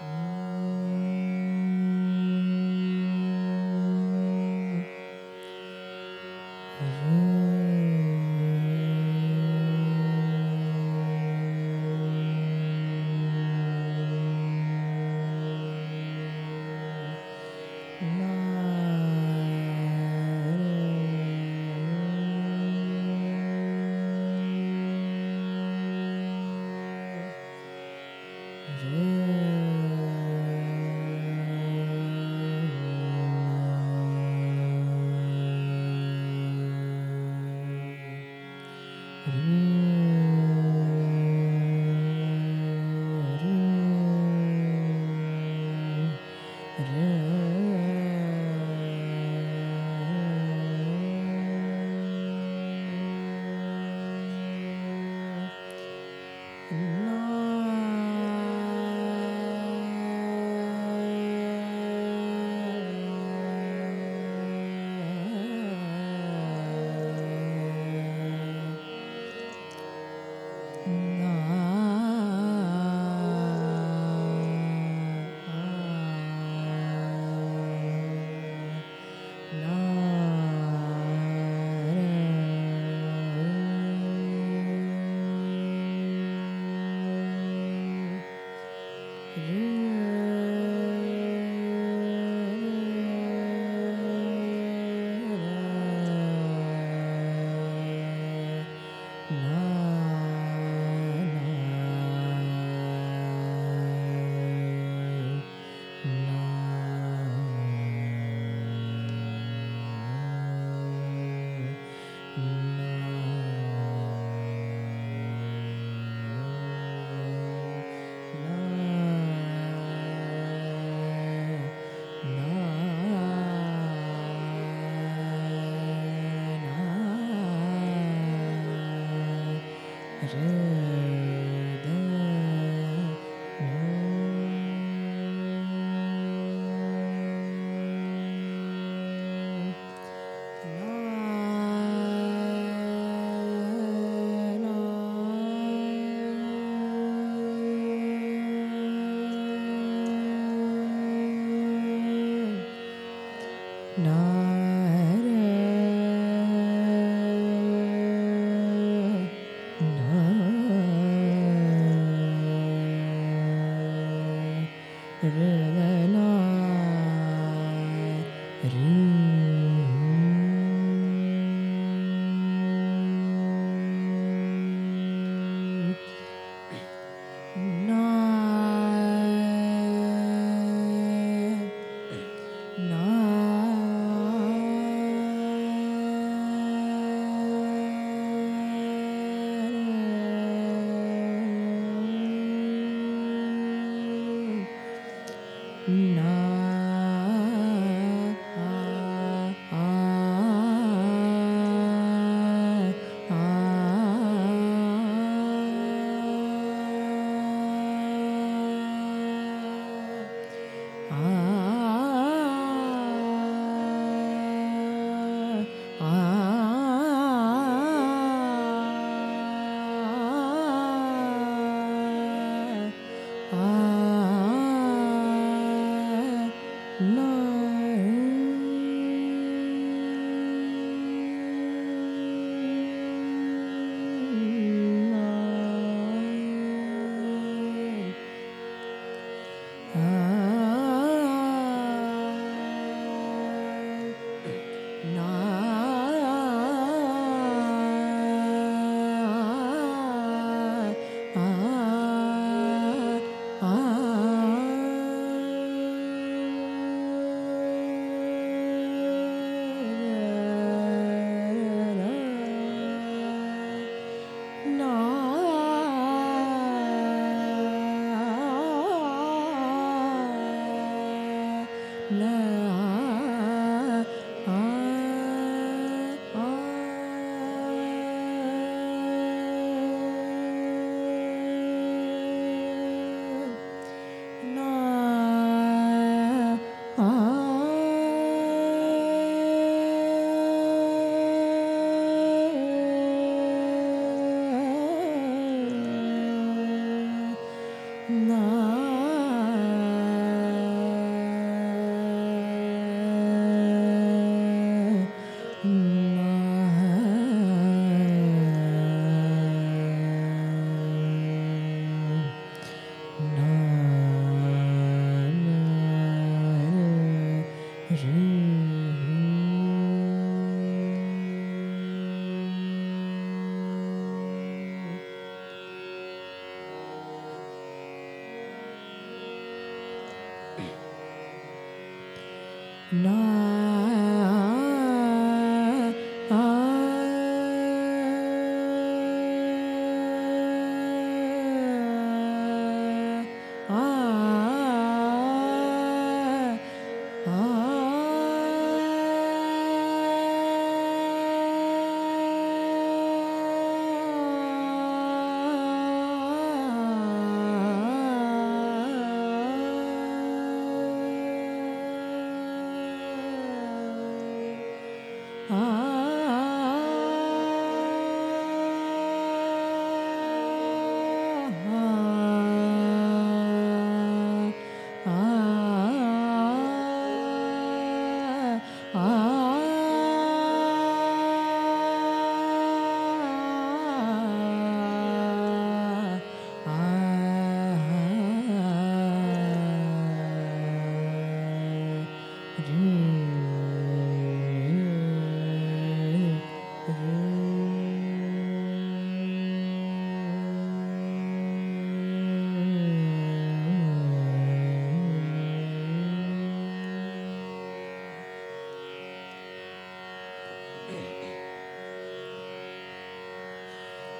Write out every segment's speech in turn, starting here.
na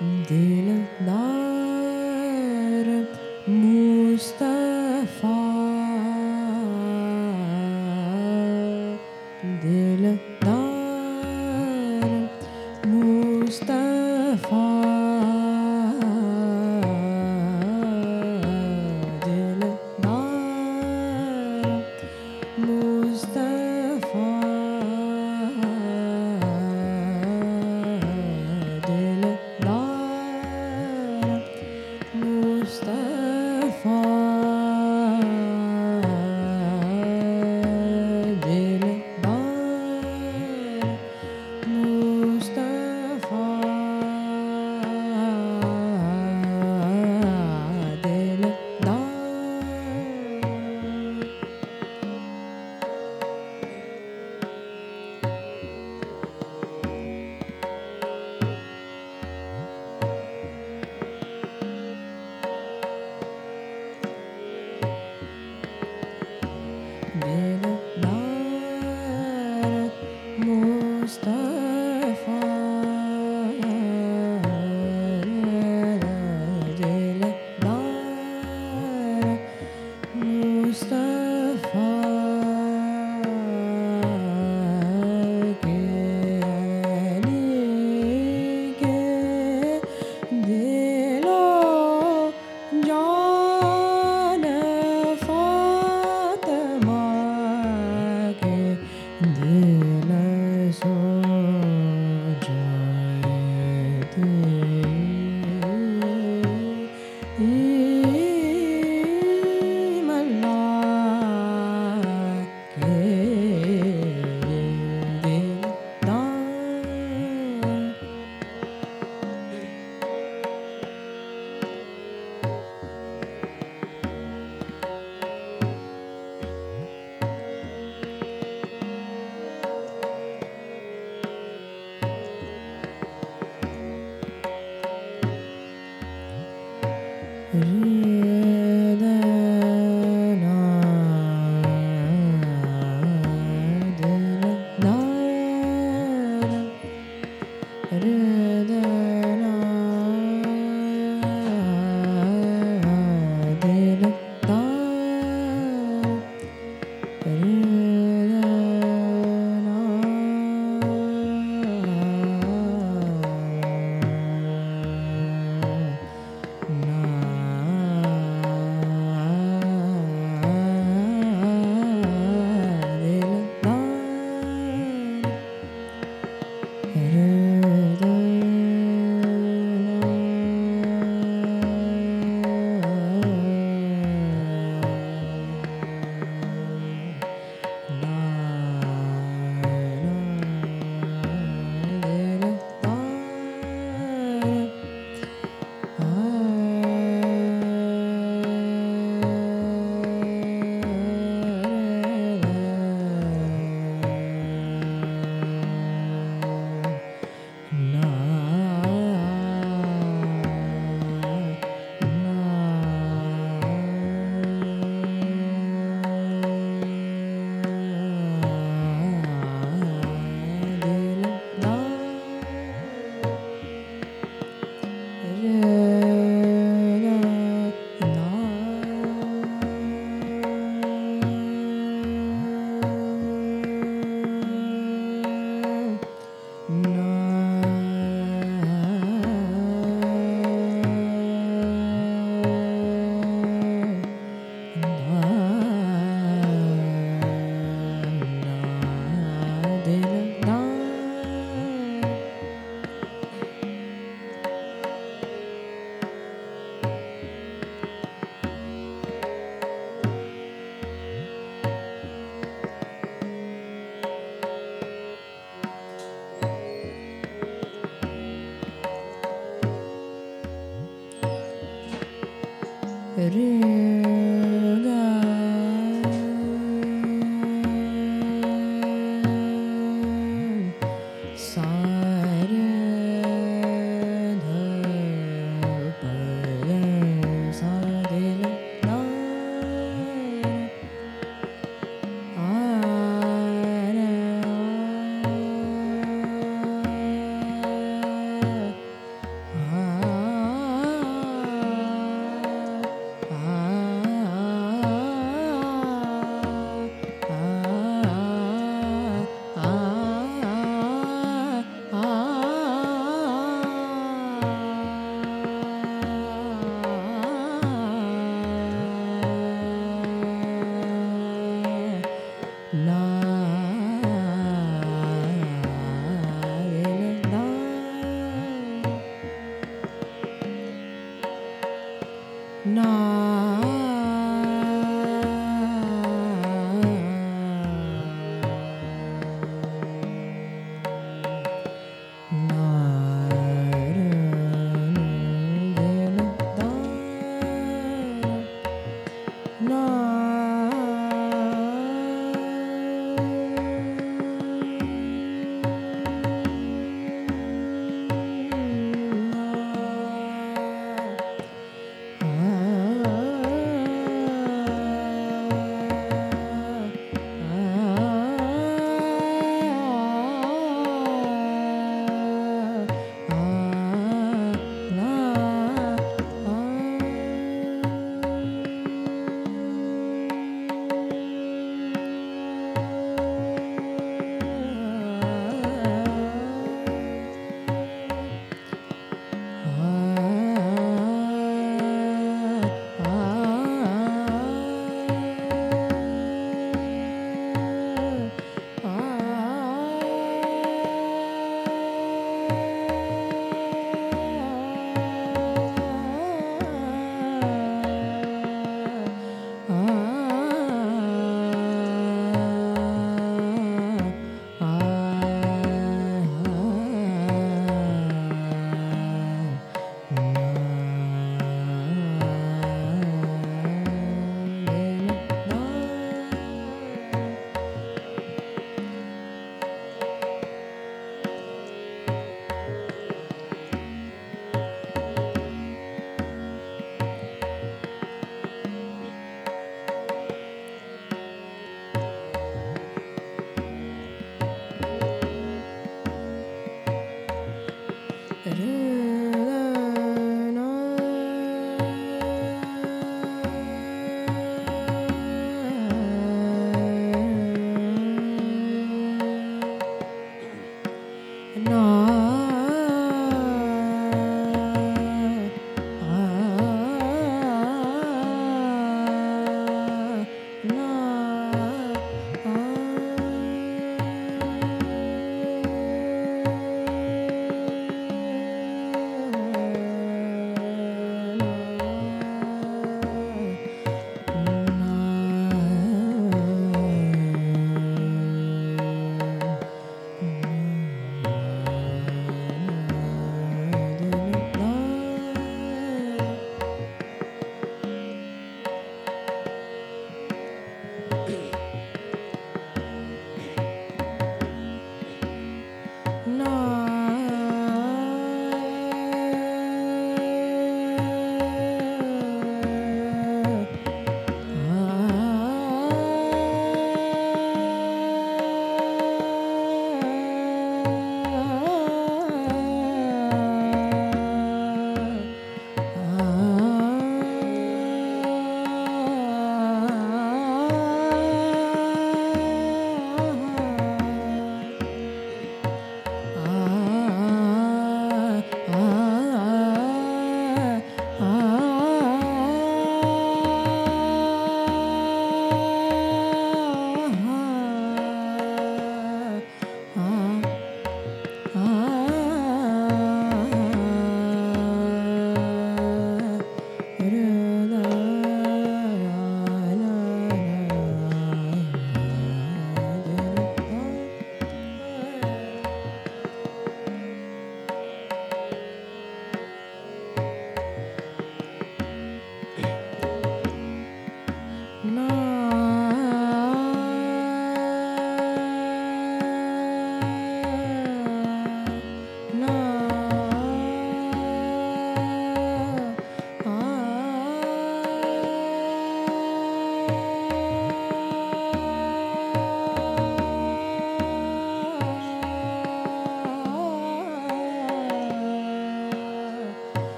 Dil na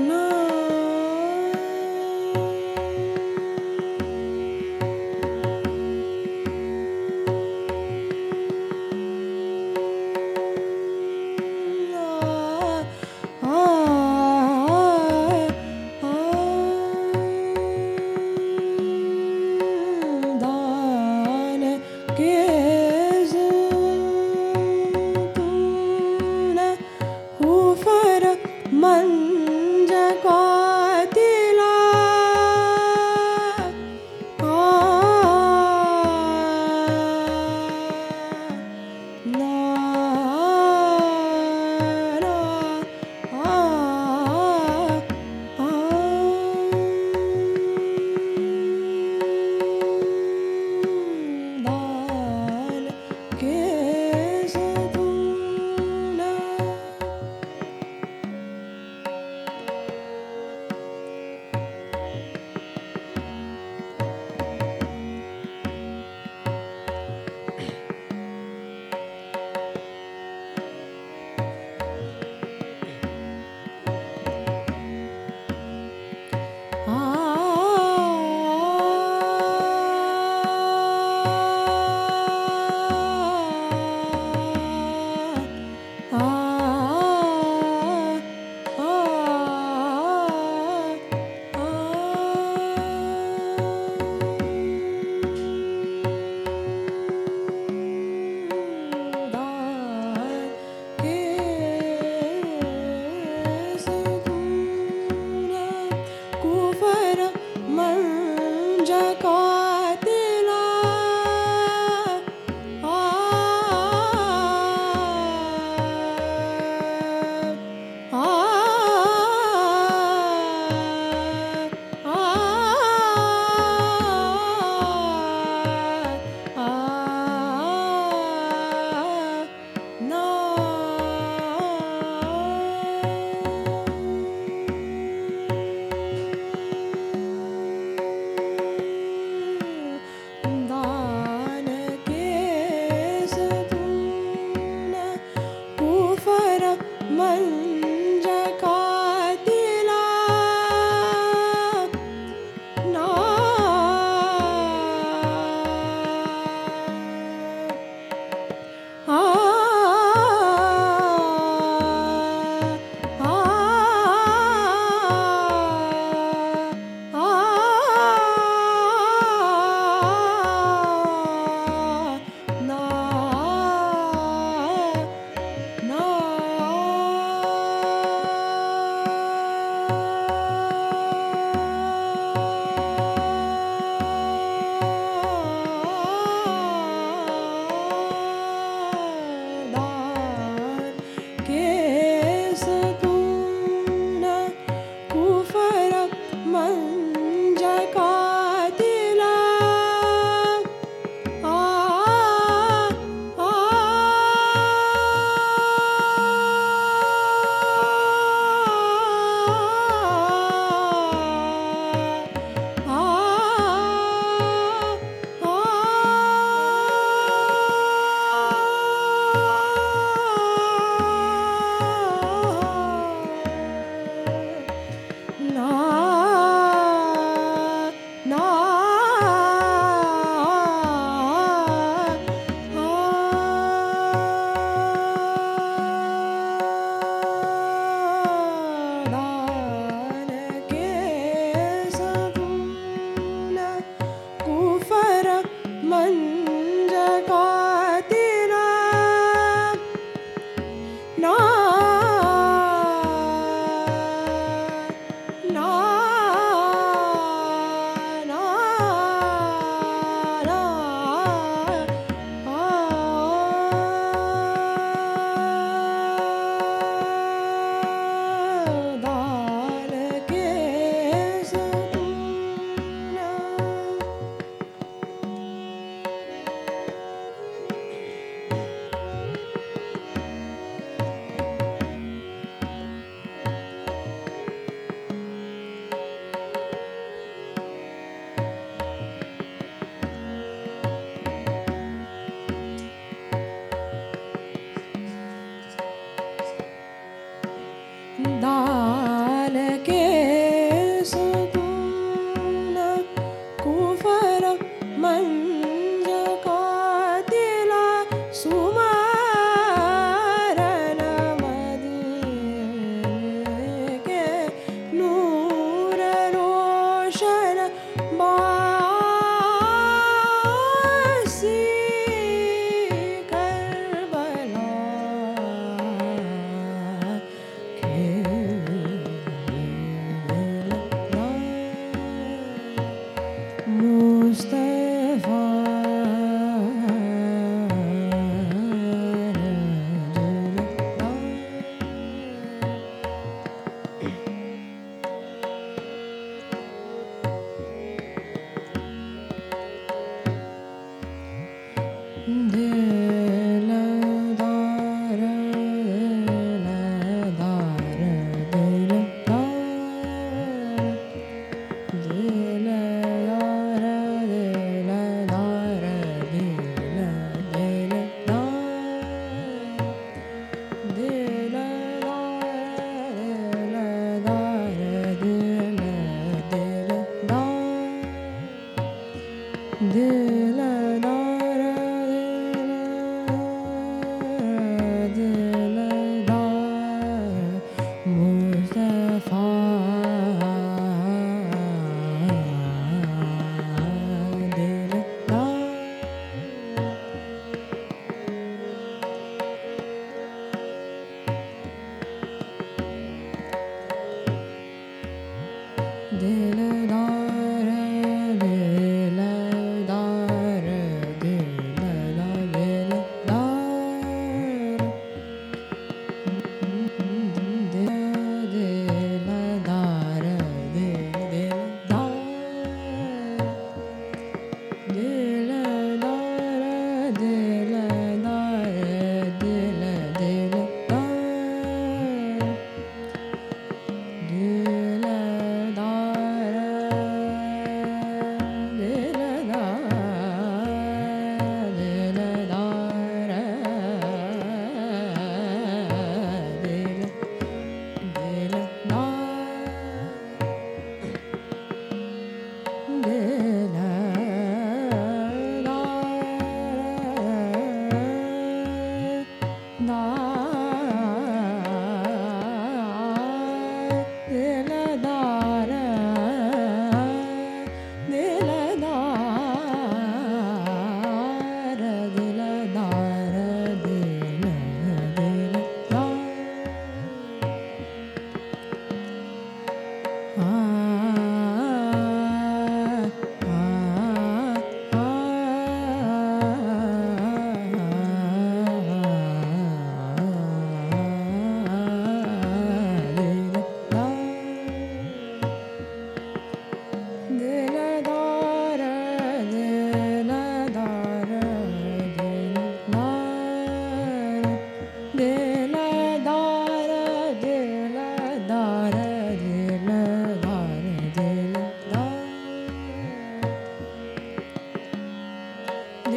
No.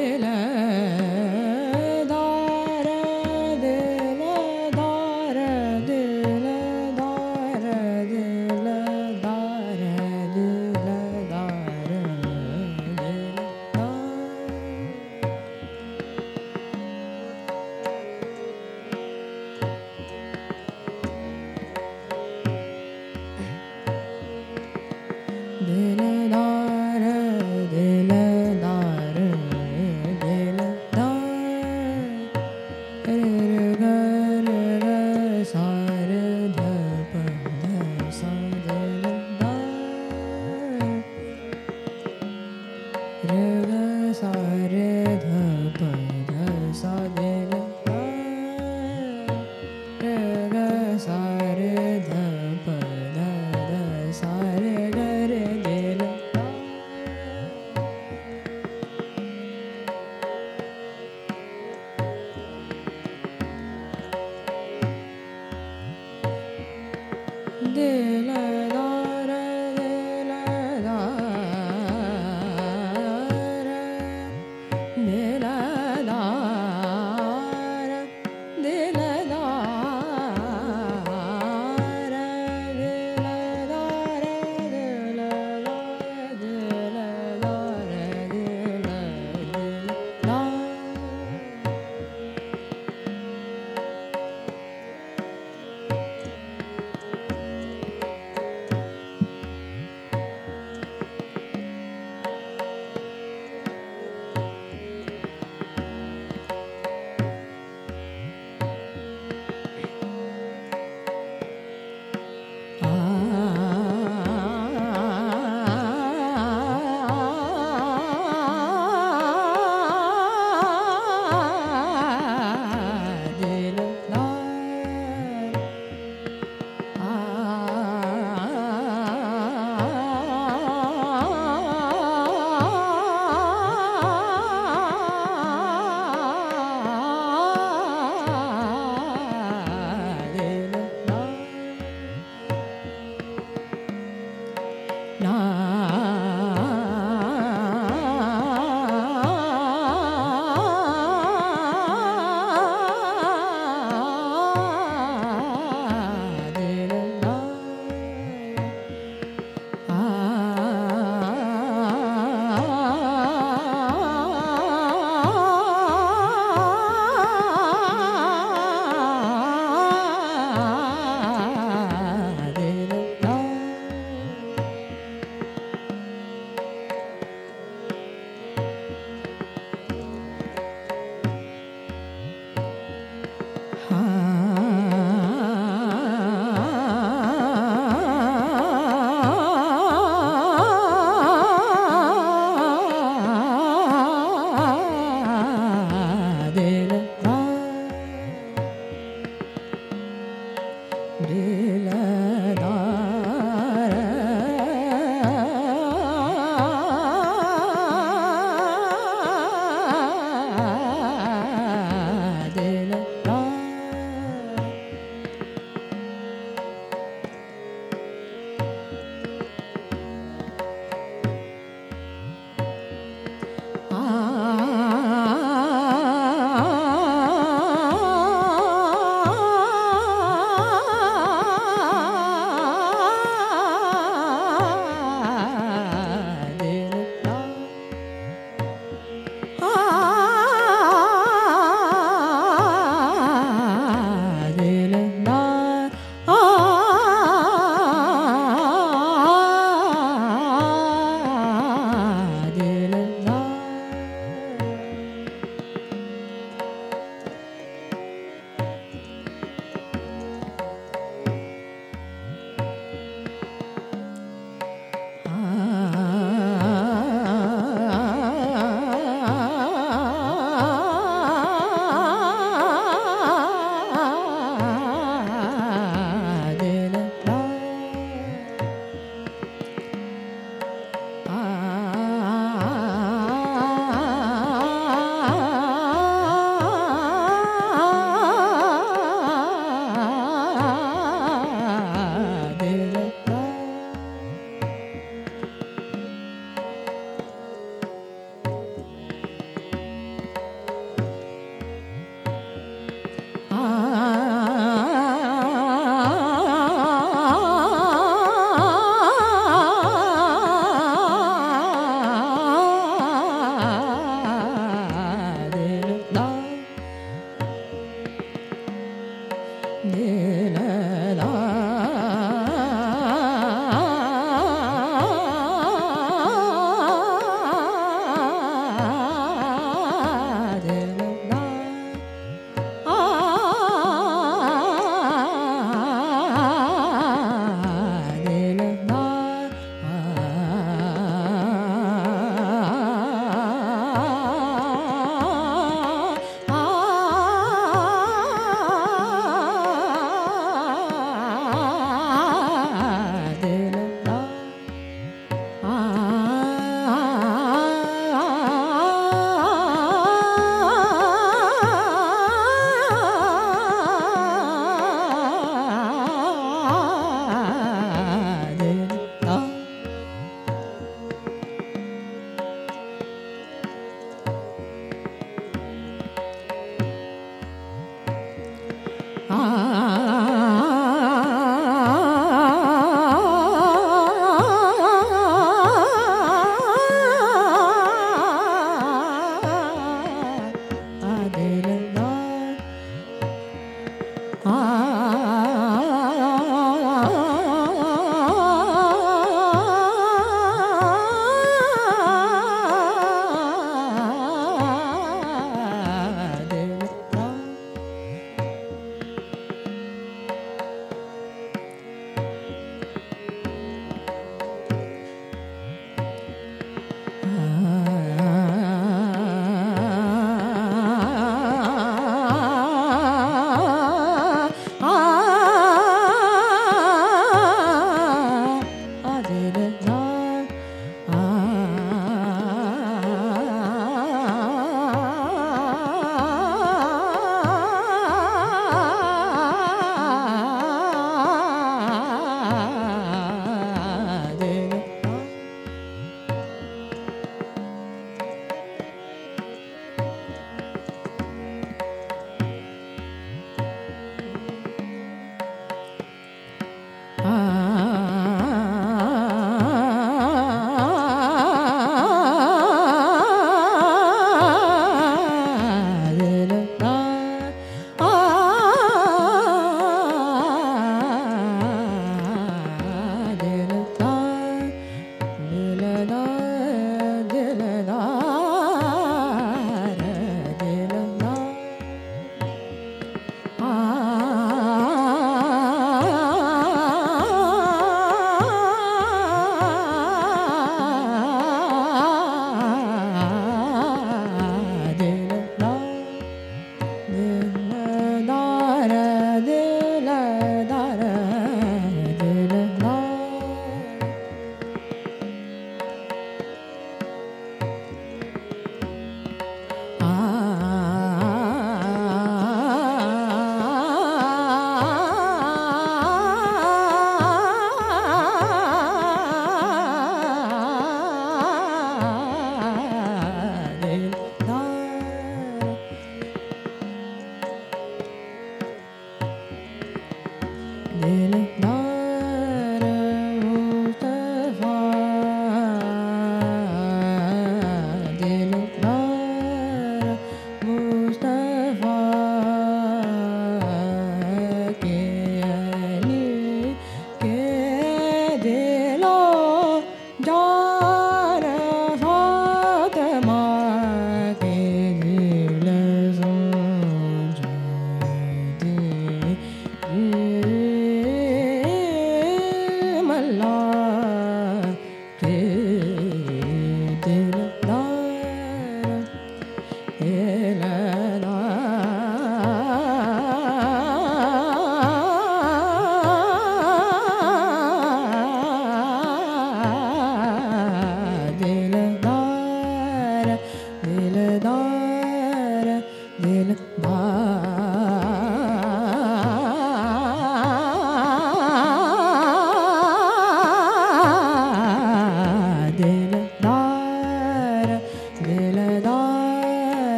la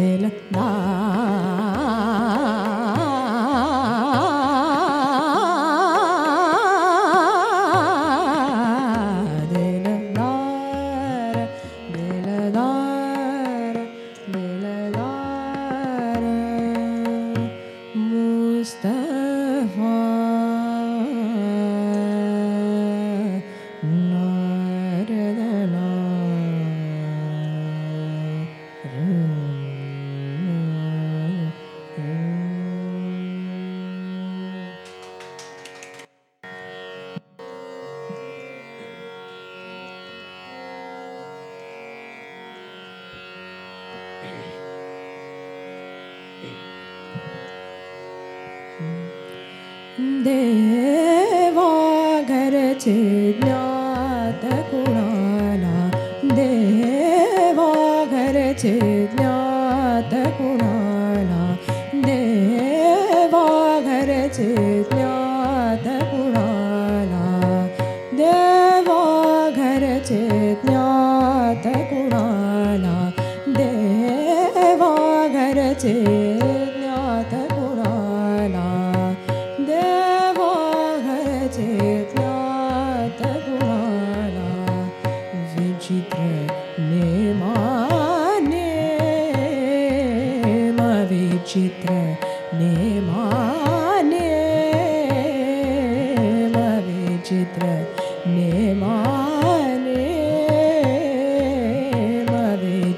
देवा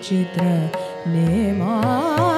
चित्र नेमा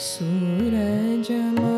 सूरजमा